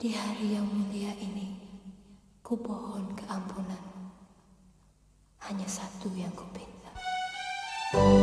Di hari yang mulia ini, ku pohon keampunan. Hanya satu yang kupinta. thank you